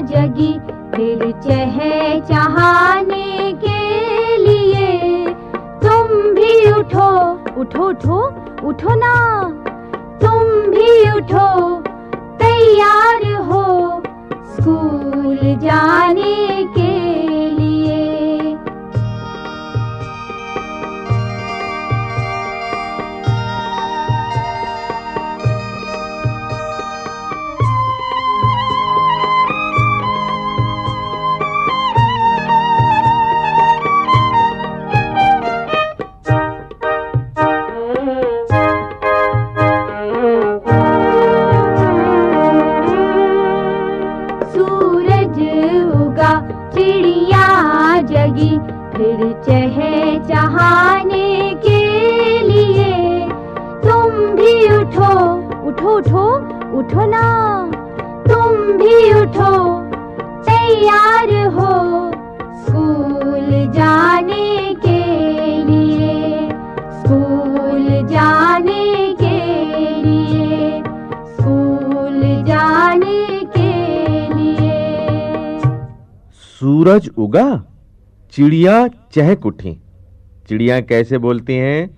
जगी दिल चहे चाहने के लिए। तुम भी उठो उठो उठो उठो ना। तुम भी उठो, तैयार हो। स्कूल जाने के चिड़िया जगी, फिर चहे चहाने के लिए। तुम भी उठो उठो उठो उठो ना। तुम भी उठो, तैयार हो। स्कूल जाने सूरज उगा चिड़िया चहक उठी। चिड़िया कैसे बोलती हैं?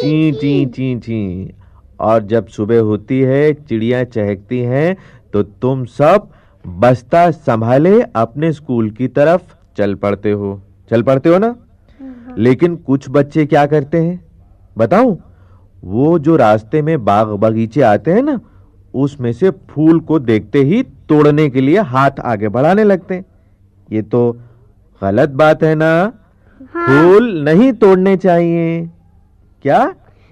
ची ची ची ची। और जब सुबह होती है चिड़िया चहकती हैं तो तुम सब बस्ता संभाले अपने स्कूल की तरफ़ चल पड़ते हो। चल पड़ते हो ना? लेकिन कुछ बच्चे क्या करते हैं? बताऊँ? वो जो रास्ते में बाग बगीचे आते हैं ना उसमें से फूल को देखते ही तोड़ने के लिए हाथ आगे बढ़ाने लगते हैं। ये तो गलत बात है ना? फूल नहीं तोड़ने चाहिए। क्या?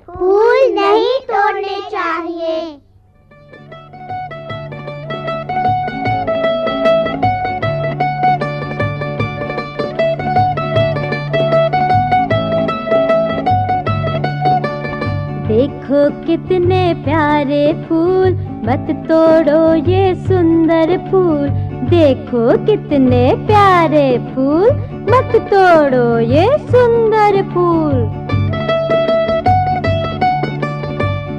फूल नहीं तोड़ने चाहिए। देखो कितने प्यारे फूल। मत तोड़ो ये सुंदर फूल। देखो कितने प्यारे फूल। मत तोड़ो ये सुंदर फूल।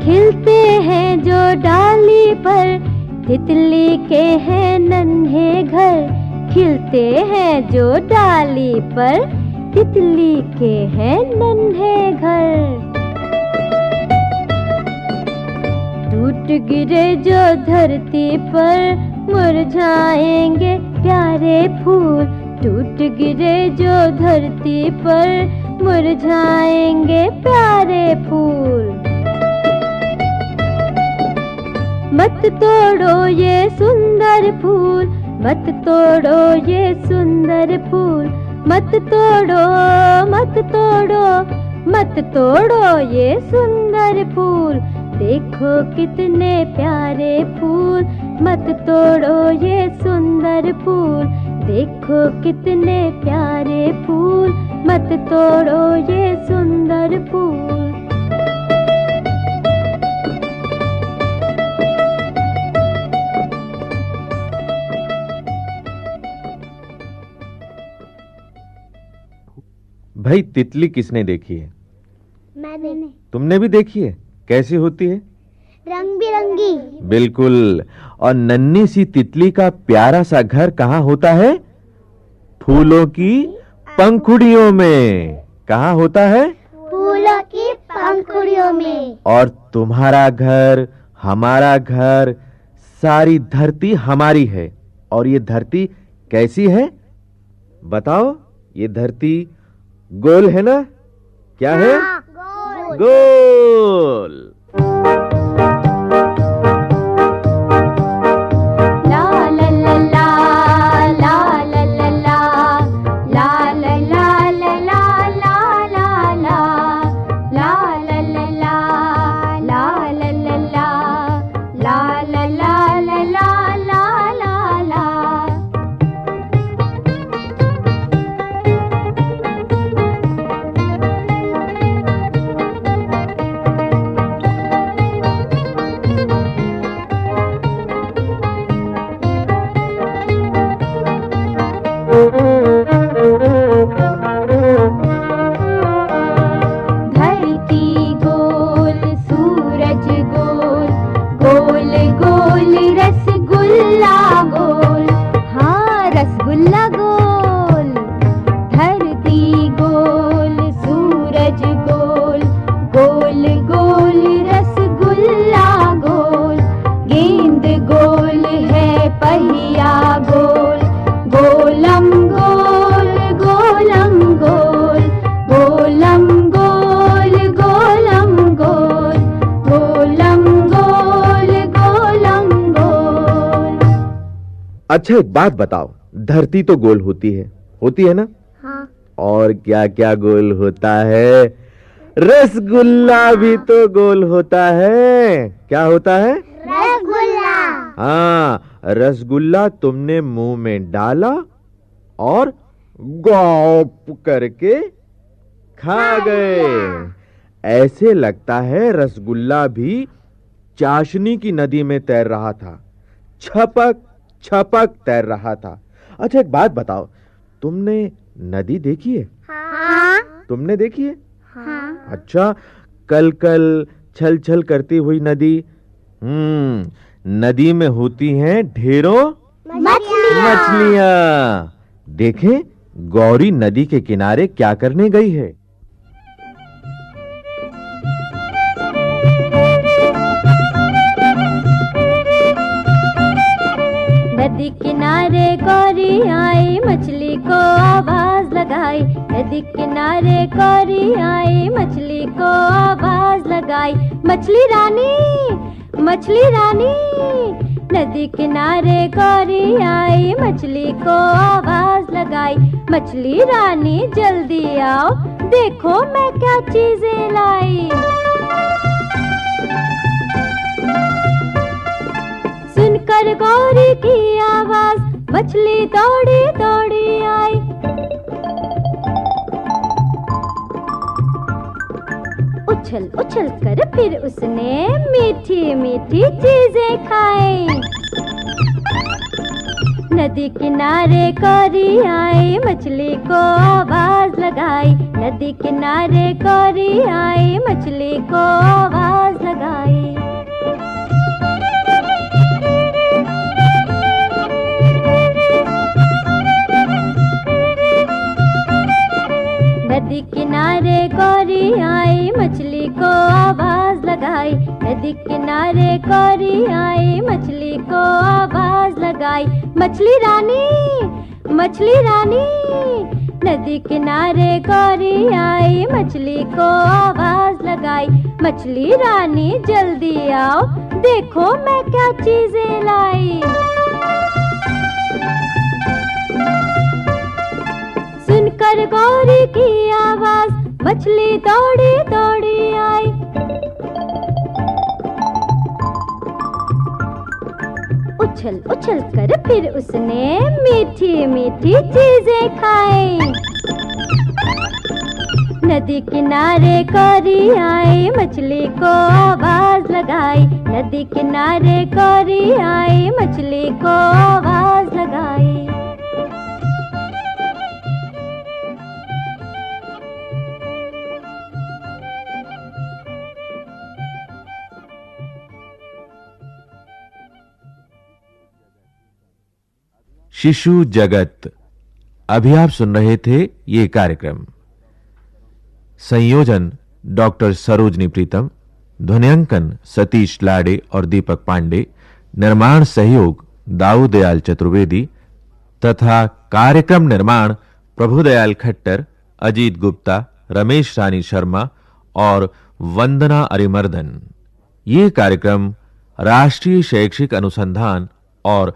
खिलते हैं जो डाली पर। तितली के हैं नन्हे घर। खिलते हैं जो डाली पर। तितली के हैं नन्हे घर। टूट गिरे जो धरती पर मुरझाएँगे प्यारे फूल। टूट गिरे जो धरती पर मुरझाएँगे प्यारे फूल। मत तोड़ो ये सुंदर फूल, मत तोड़ो ये सुंदर फूल। मत तोड़ो मत तोड़ो मत तोड़ो ये सुंदर फूल। देखो कितने प्यारे फूल मत तोड़ो ये सुंदर फूल। देखो कितने प्यारे फूल मत तोड़ो ये सुंदर फूल। भाई तितली किसने देखी है? मैंने। तुमने भी देखी है? कैसी होती है? रंग बिरंगी बिल्कुल। और नन्ही सी तितली का प्यारा सा घर कहाँ होता है? फूलों की पंखुड़ियों में। कहाँ होता है? फूलों की पंखुड़ियों में। और तुम्हारा घर हमारा घर सारी धरती हमारी है। और ये धरती कैसी है? बताओ ये धरती गोल है ना? क्या है। गोल अच्छा एक बात बताओ धरती तो गोल होती है होती है ना? हाँ। और क्या क्या गोल होता है? रसगुल्ला भी तो गोल होता है। क्या होता है? रसगुल्ला। हाँ रसगुल्ला तुमने मुँह में डाला और गौप करके खा गए। ऐसे लगता है रसगुल्ला भी चाशनी की नदी में तैर रहा था। छपक छपक तैर रहा था। अच्छा एक बात बताओ तुमने नदी देखी है? हाँ। तुमने देखी है? हाँ। अच्छा कल कल छल छल करती हुई नदी हम्म नदी में होती हैं ढेरों मछलियाँ। मछलियाँ। देखें गौरी नदी के किनारे क्या करने गई है? नदी किनारे गौरी आई, मछली को आवाज़ लगाई। नदी किनारे गौरी आई, मछली को आवाज़ लगाई। मछली रानी मछली रानी, नदी किनारे गौरी आई, मछली को आवाज़ लगाई। मछली रानी, जल्दी आओ, देखो मैं क्या चीज़ें लाई। सुनकर गौरी की आवाज़, मछली दौड़ी दौड़ी आई। उछल उछल कर फिर उसने मीठी मीठी चीज़ें खाई। नदी किनारे कौरी आई, मछली को आवाज़ लगाई। नदी किनारे कौरी आई, मछली को आवाज़ लगाई। लगाई नदी किनारे गौरी आई। मछली को आवाज़ लगाई। मछली रानी मछली रानी, नदी किनारे गौरी आई। मछली को आवाज़ लगाई। मछली रानी, जल्दी आओ। देखो मैं क्या चीज़ें लाई। सुनकर गौरी की आवाज़। मछली दौड़ी दौड़ी आई। उछल उछल कर फिर उसने मीठी मीठी चीज़ें खाई। नदी किनारे कौरी आई, मछली को आवाज़ लगाई। नदी किनारे कौरी आई, मछली को आवाज़ लगाई। शिशु जगत। अभी आप सुन रहे थे ये कार्यक्रम। संयोजन डॉक्टर सरोजनी प्रीतम, ध्वनियांकन सतीश लाड़े और दीपक पांडे, निर्माण सहयोग दाऊदयाल चतुर्वेदी, तथा कार्यक्रम निर्माण प्रभुदयाल खट्टर, अजीत गुप्ता, रमेश रानी शर्मा और वंदना अरिमर्दन। ये कार्यक्रम राष्ट्रीय शैक्षिक अनुसंधान और